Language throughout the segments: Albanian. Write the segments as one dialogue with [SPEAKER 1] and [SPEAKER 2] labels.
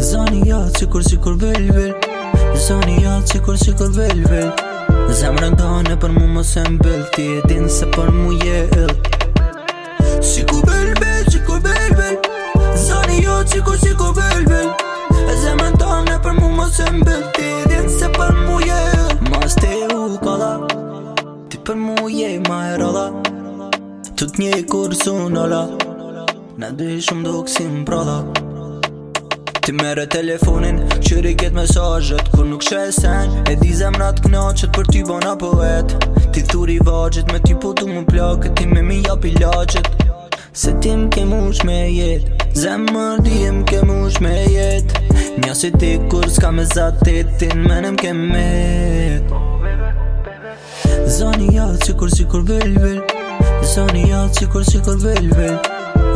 [SPEAKER 1] Zani ja, cikur cikur vel vel Zani ja, cikur cikur vel vel Zemrë për mu më sem mbel Ti e din se për mu je el Cikur vel vel, cikur vel vel Zani ja, cikur cikur vel vel Zemrë për mu më sem mbel Ti e din se për mu je el Mas te u kala Ti për mu je ma e rola Tut një kur sun nola Në dy shumë duk si më prodha Ti mere telefonin Qëri ketë mesajët Kur nuk shë E di zemrat knaqët Për ty bona poet Ti thuri vajgjët Me ty po tu më plakët Ti me mi japi lagjët Se ti më ke mush me jet Zemër di më ke mush me jet Nja si ti kur s'ka me zatit Ti në menëm ke met Zani jatë si kur si kur vel vel Zani jatë si kur si kur vel vel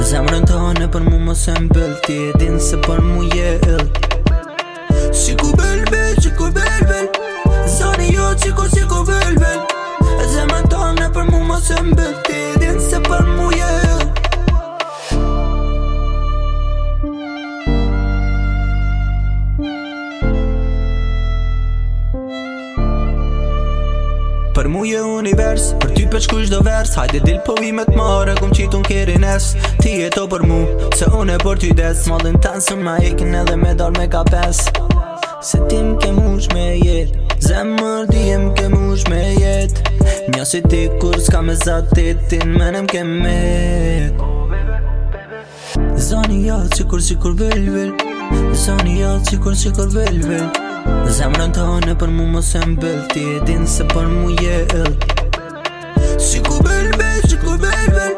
[SPEAKER 1] Zemrën të hane për mu më se mbëll Ti e din se për mu je ill Si ku bëll bëll, si bëll bëll Zani jo, si ku si ku bëll bëll Për mu je univers, për ty për shkush do vers Hajde dil po i me t'more, kum qitu n'keri nes Ti e to për mu, se une e për ty des Ma dhe n'tan ma ikin edhe me dar me pes Se ti m'ke mush me jet, zemër di e m'ke mush me jet Nja si ti kur s'ka me zatit, ti n'men kem m'ke met Zani jatë, jo, qikur qikur vel vel Zani jatë, jo, qikur qikur vel vel zemrën të hane për mu mos e mbëll Ti e din se për mu je Si ku bëll bëll, si ku bëll bëll